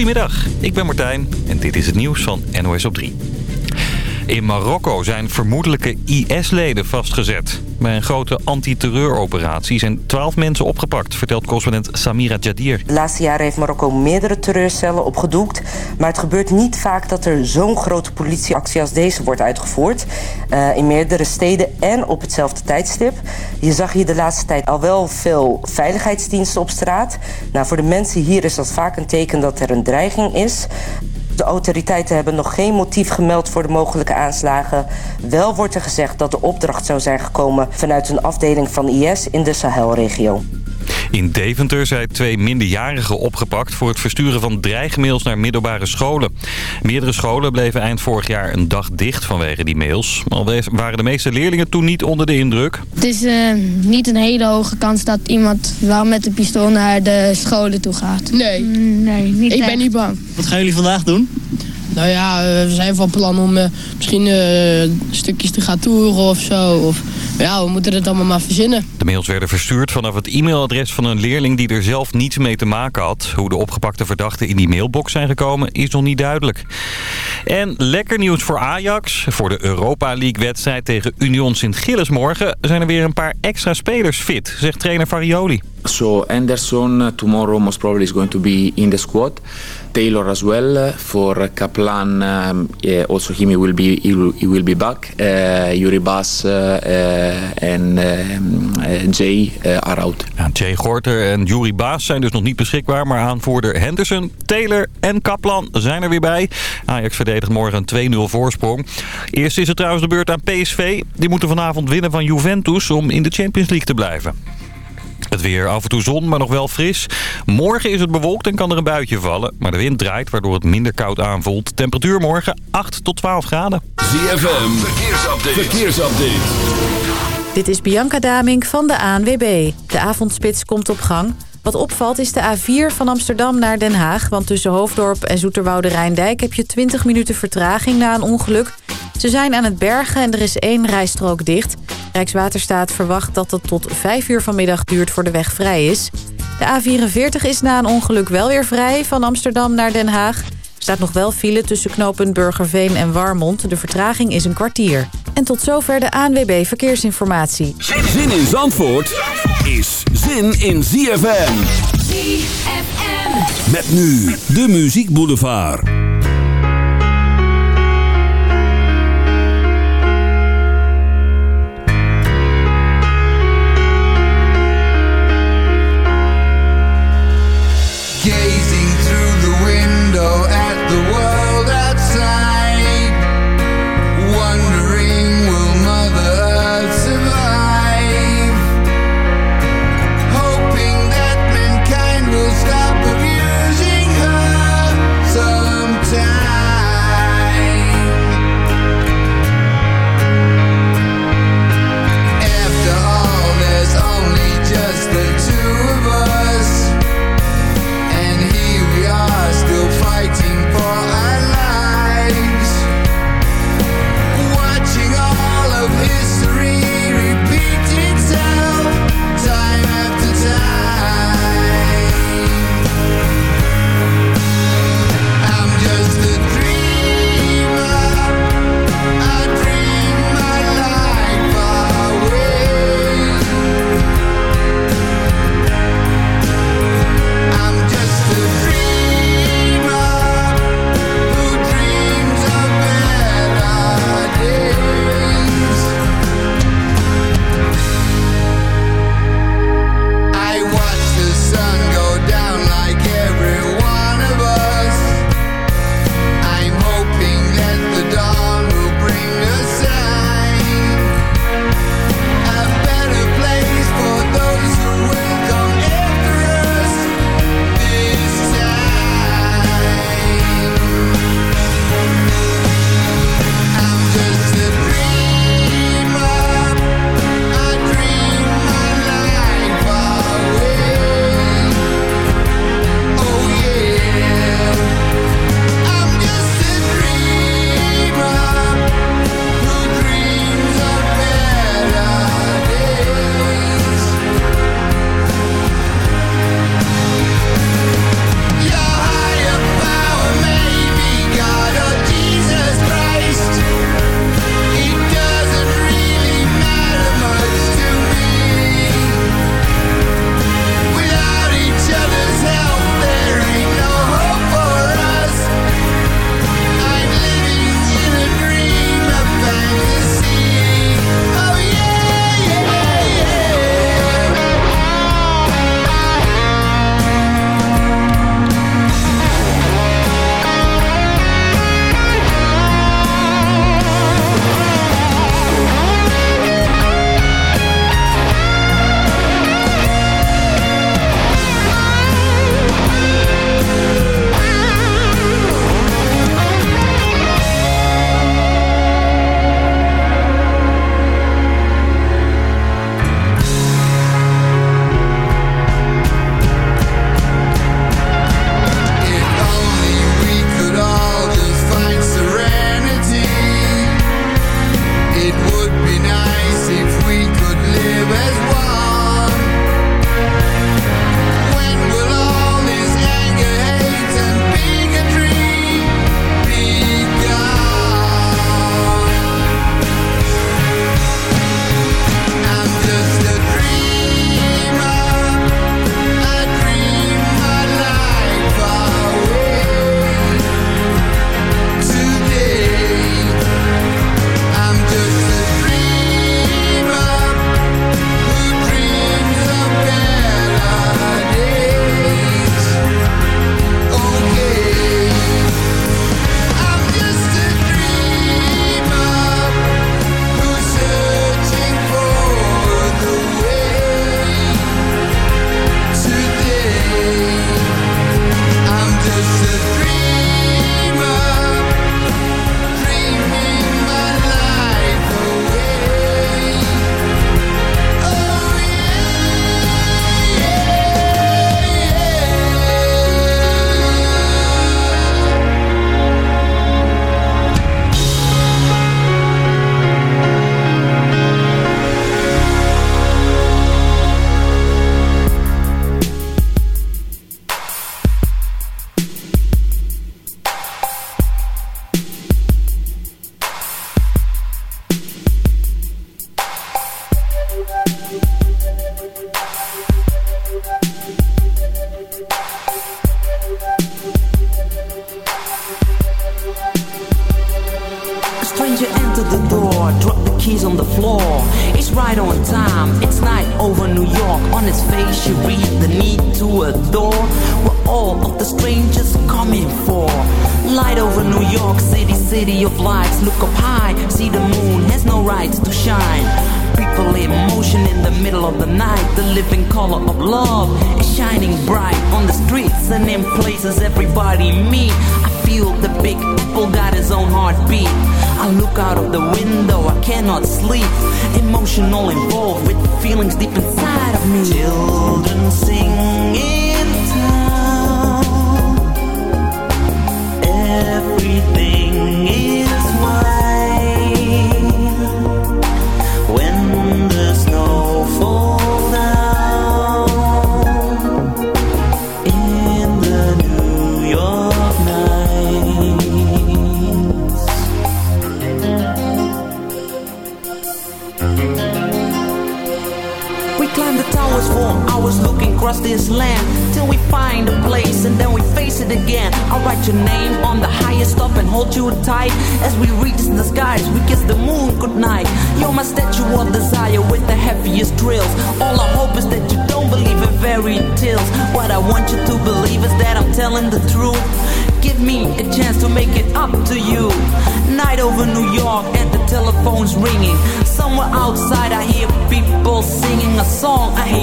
Goedemiddag, ik ben Martijn en dit is het nieuws van NOS op 3. In Marokko zijn vermoedelijke IS-leden vastgezet. Bij een grote antiterreuroperatie zijn twaalf mensen opgepakt, vertelt correspondent Samira Jadir. De laatste jaren heeft Marokko meerdere terreurcellen opgedoekt. Maar het gebeurt niet vaak dat er zo'n grote politieactie als deze wordt uitgevoerd. Uh, in meerdere steden en op hetzelfde tijdstip. Je zag hier de laatste tijd al wel veel veiligheidsdiensten op straat. Nou, voor de mensen hier is dat vaak een teken dat er een dreiging is. De autoriteiten hebben nog geen motief gemeld voor de mogelijke aanslagen. Wel wordt er gezegd dat de opdracht zou zijn gekomen vanuit een afdeling van IS in de Sahelregio. In Deventer zijn twee minderjarigen opgepakt voor het versturen van dreigmails naar middelbare scholen. Meerdere scholen bleven eind vorig jaar een dag dicht vanwege die mails. Al waren de meeste leerlingen toen niet onder de indruk. Het is uh, niet een hele hoge kans dat iemand wel met een pistool naar de scholen toe gaat. Nee. Mm, nee, niet Ik echt. ben niet bang. Wat gaan jullie vandaag doen? Nou ja, eh, we zijn van plan om uh, misschien uh, stukjes te gaan toeren of zo. Of, ja, we moeten het allemaal maar verzinnen. De mails werden verstuurd vanaf het e-mailadres van een leerling die er zelf niets mee te maken had. Hoe de opgepakte verdachten in die mailbox zijn gekomen is nog niet duidelijk. En lekker nieuws voor Ajax. Voor de Europa League wedstrijd tegen Union Sint-Gilles morgen zijn er weer een paar extra spelers fit, zegt trainer Farioli. So Anderson uh, tomorrow most probably is going to be in the squad. Taylor as well uh, for Kaplan. Um, yeah, also him he will be he will, he will be back. Uh, Yuri Bas en Jay are out. Ja, Jay Gorter en Yuri Baas zijn dus nog niet beschikbaar, maar aanvoerder Henderson, Taylor en Kaplan zijn er weer bij. Ajax verdedigt morgen een 2-0 voorsprong. Eerst is het trouwens de beurt aan PSV. Die moeten vanavond winnen van Juventus om in de Champions League te blijven. Het weer af en toe zon, maar nog wel fris. Morgen is het bewolkt en kan er een buitje vallen. Maar de wind draait, waardoor het minder koud aanvoelt. Temperatuur morgen 8 tot 12 graden. ZFM, verkeersupdate. verkeersupdate. Dit is Bianca Damink van de ANWB. De avondspits komt op gang. Wat opvalt is de A4 van Amsterdam naar Den Haag. Want tussen Hoofddorp en Zoeterwoude Rijndijk heb je 20 minuten vertraging na een ongeluk. Ze zijn aan het bergen en er is één rijstrook dicht. Rijkswaterstaat verwacht dat het tot 5 uur vanmiddag duurt voor de weg vrij is. De A44 is na een ongeluk wel weer vrij van Amsterdam naar Den Haag. Er staat nog wel file tussen knooppunt Burgerveen en Warmond. De vertraging is een kwartier. En tot zover de ANWB Verkeersinformatie. Zin in Zandvoort is zin in ZFM. ZFM. Met nu de Muziek Boulevard.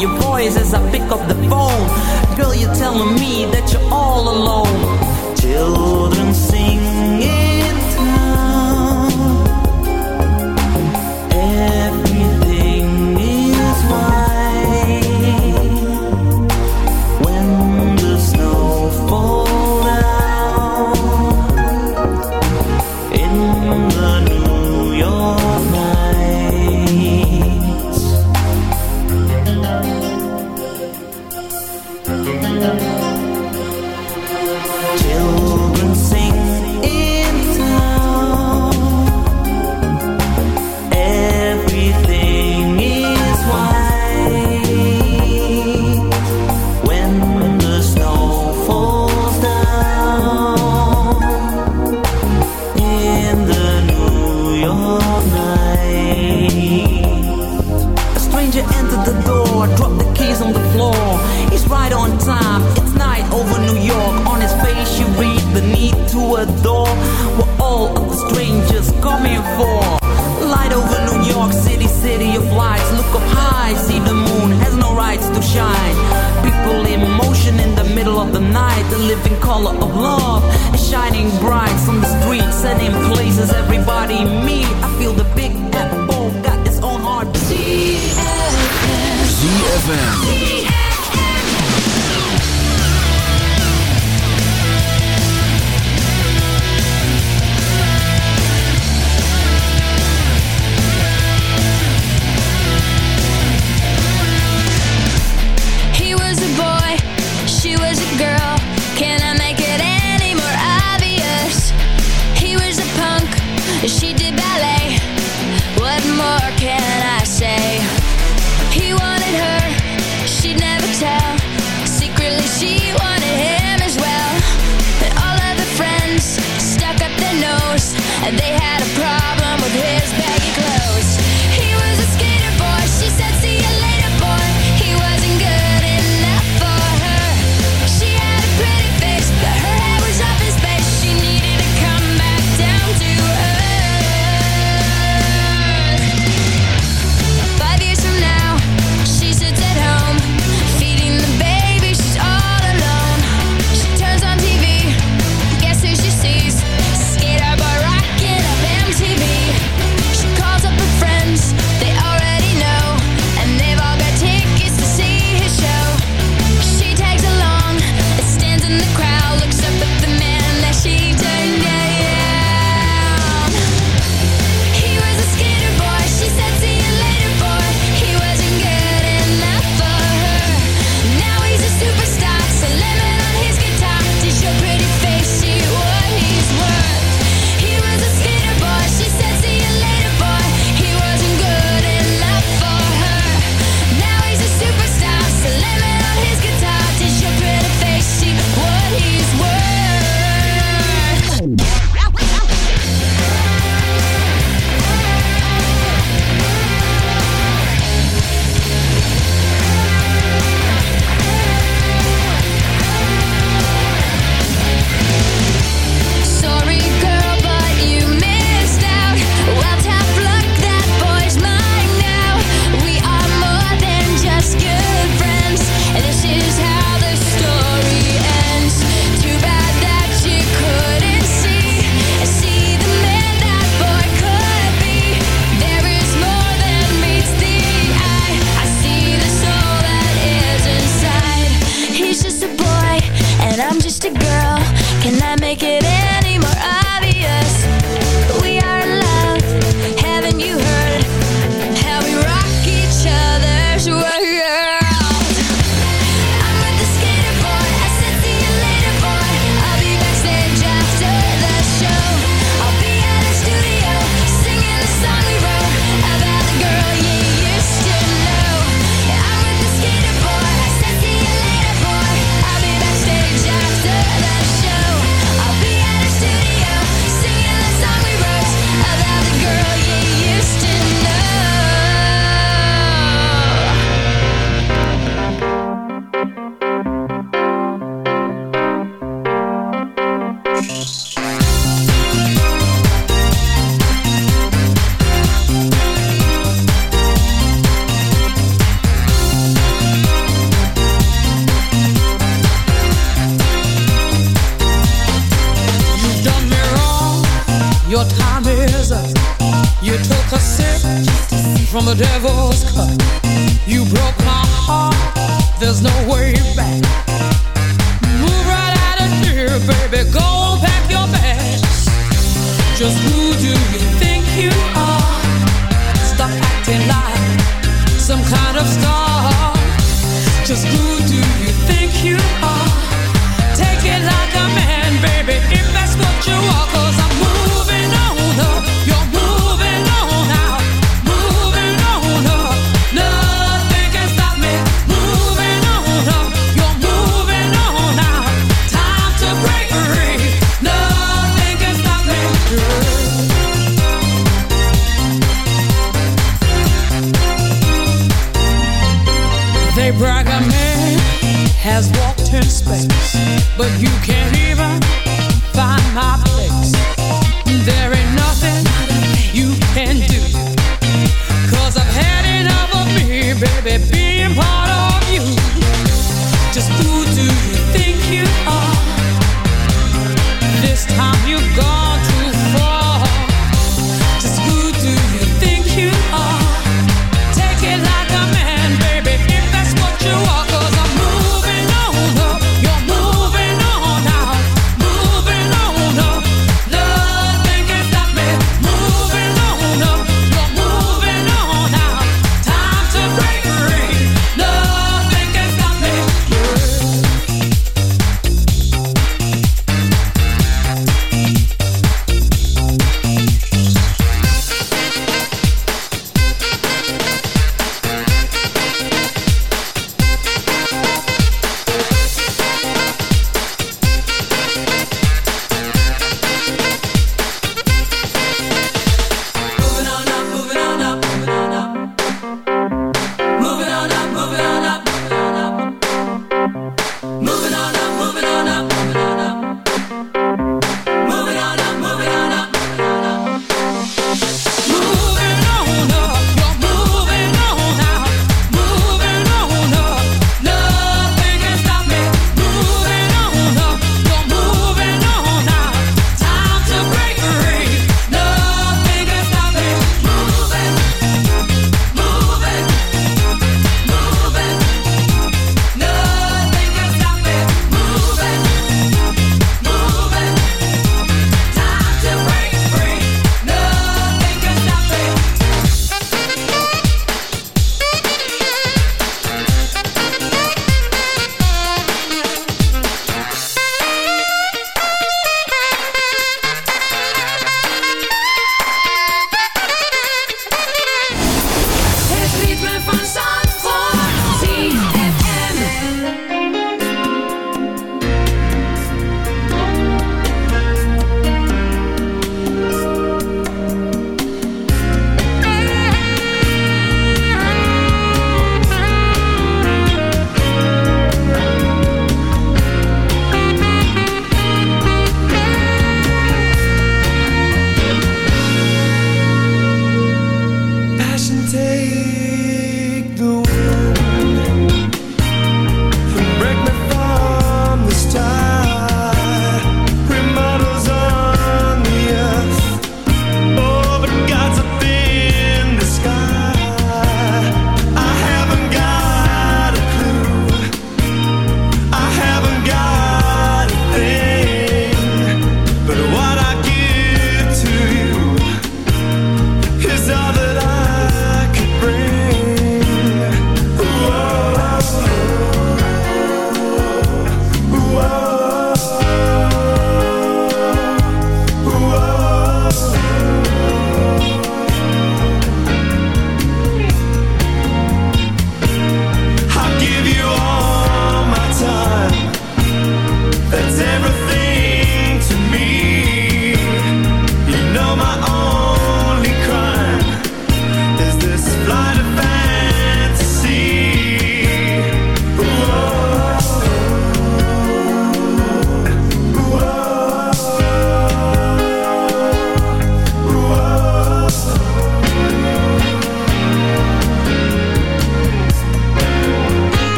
your voice as I pick up the phone. Girl, you're telling me that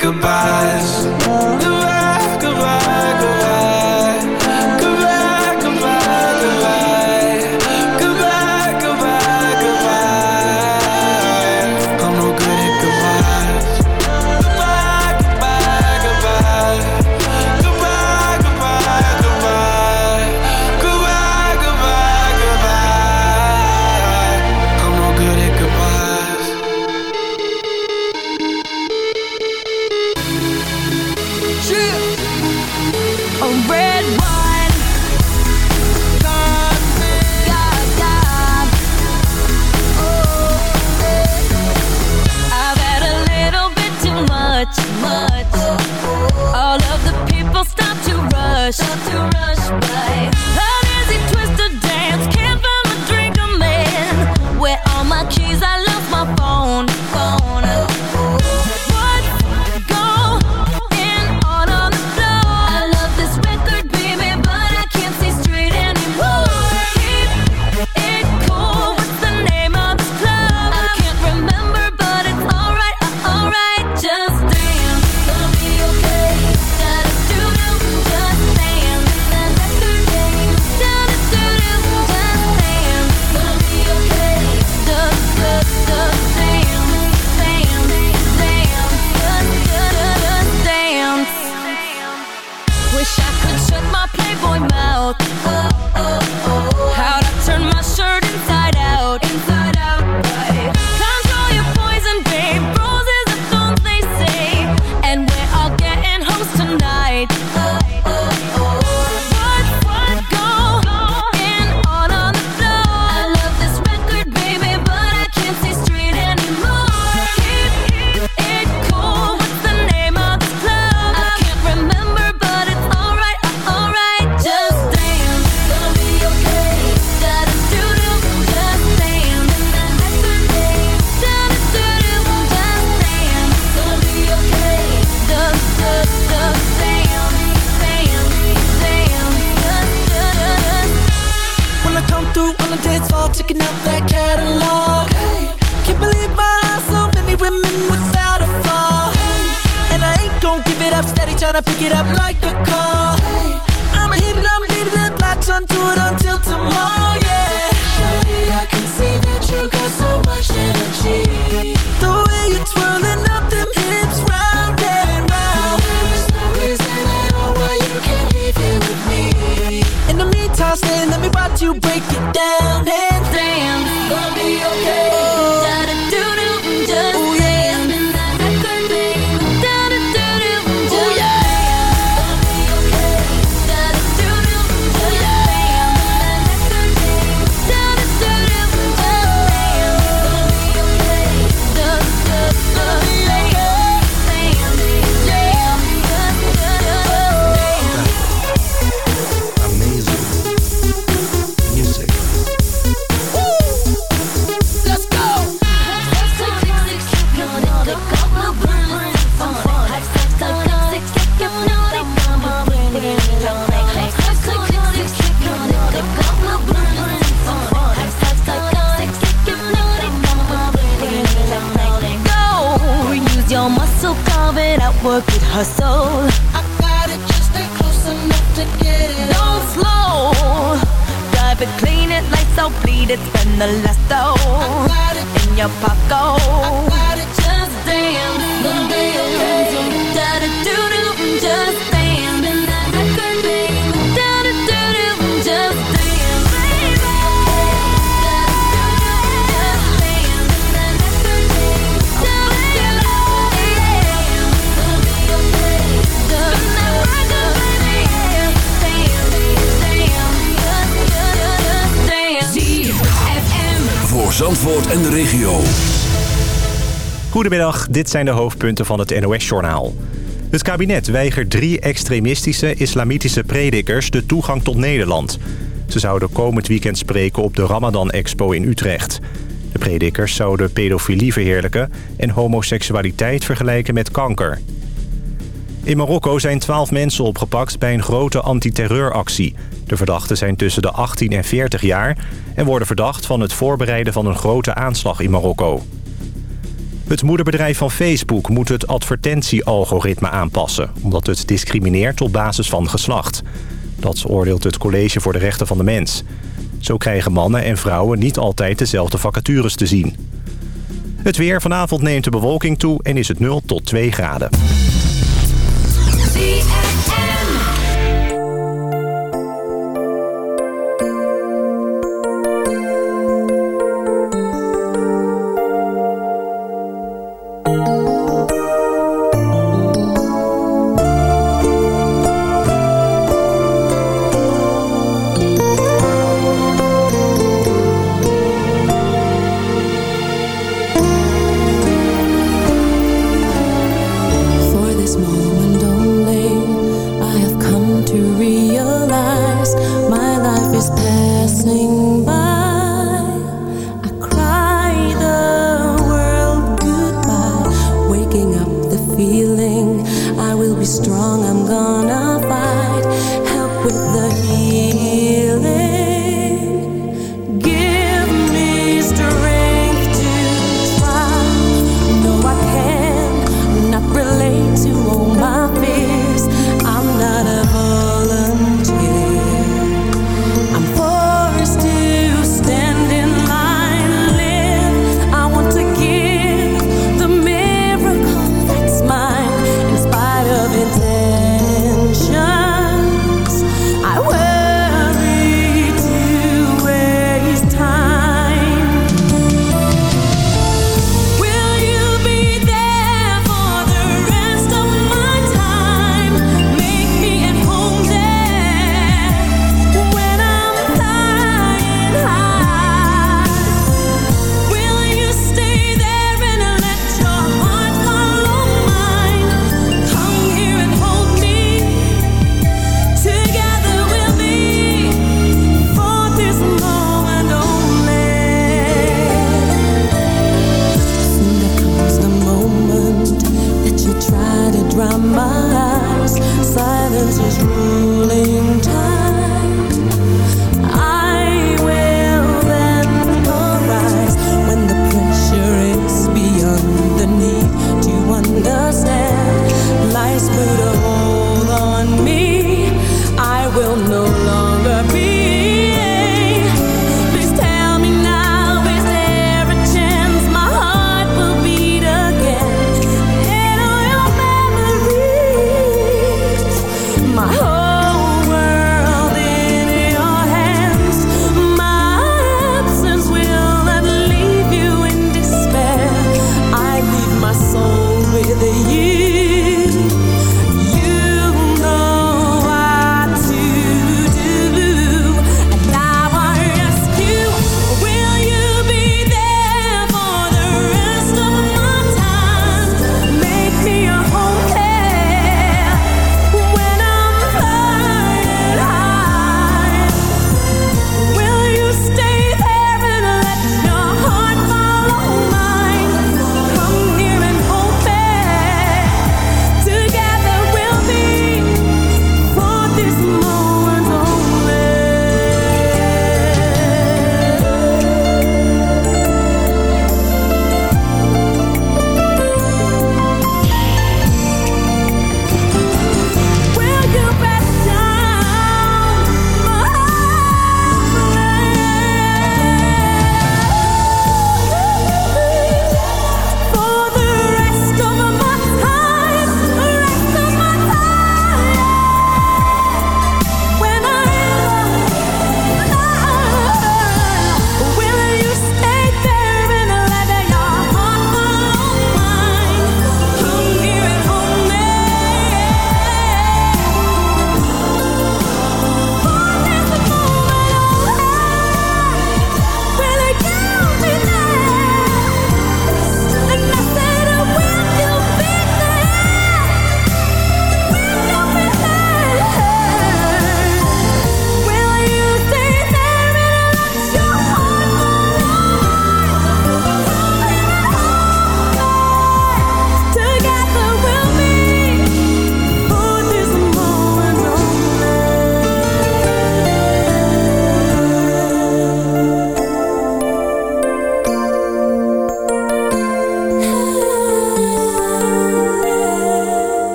goodbyes. Dit zijn de hoofdpunten van het NOS-journaal. Het kabinet weigert drie extremistische islamitische predikers de toegang tot Nederland. Ze zouden komend weekend spreken op de Ramadan-expo in Utrecht. De predikers zouden pedofilie verheerlijken en homoseksualiteit vergelijken met kanker. In Marokko zijn twaalf mensen opgepakt bij een grote antiterreuractie. De verdachten zijn tussen de 18 en 40 jaar... en worden verdacht van het voorbereiden van een grote aanslag in Marokko. Het moederbedrijf van Facebook moet het advertentiealgoritme aanpassen... omdat het discrimineert op basis van geslacht. Dat oordeelt het College voor de Rechten van de Mens. Zo krijgen mannen en vrouwen niet altijd dezelfde vacatures te zien. Het weer vanavond neemt de bewolking toe en is het 0 tot 2 graden.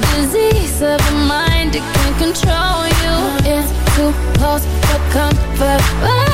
disease of the mind, it can control you. It's too close for comfort.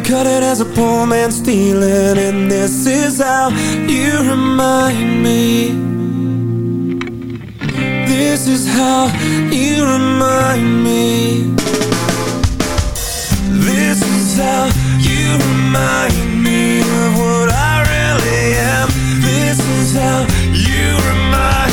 cut it as a poor man stealing And this is how you remind me. This is how you remind me. This is how you remind me Of what I really am. This is how you remind me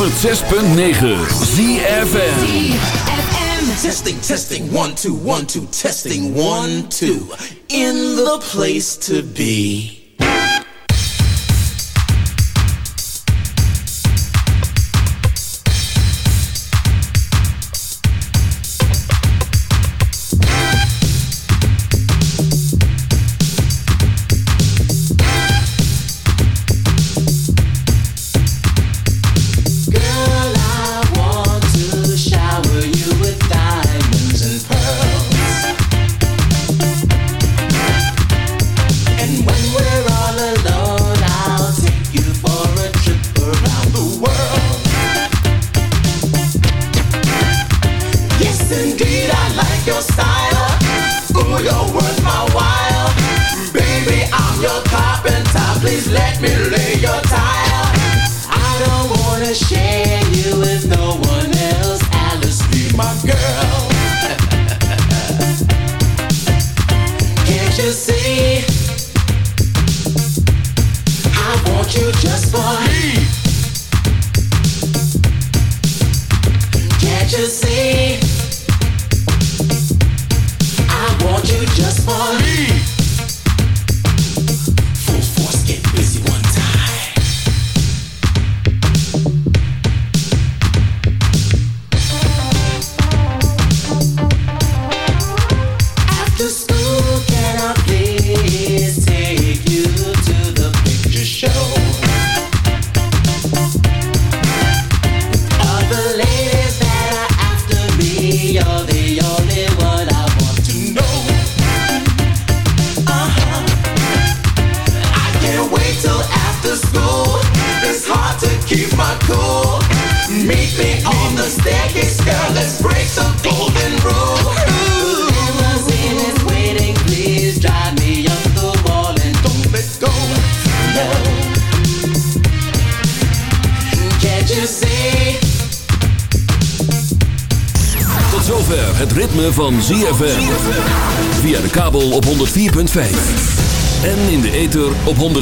106.9 ZFN Testing, testing, one, two, one, two, testing, one, two. In the place to be.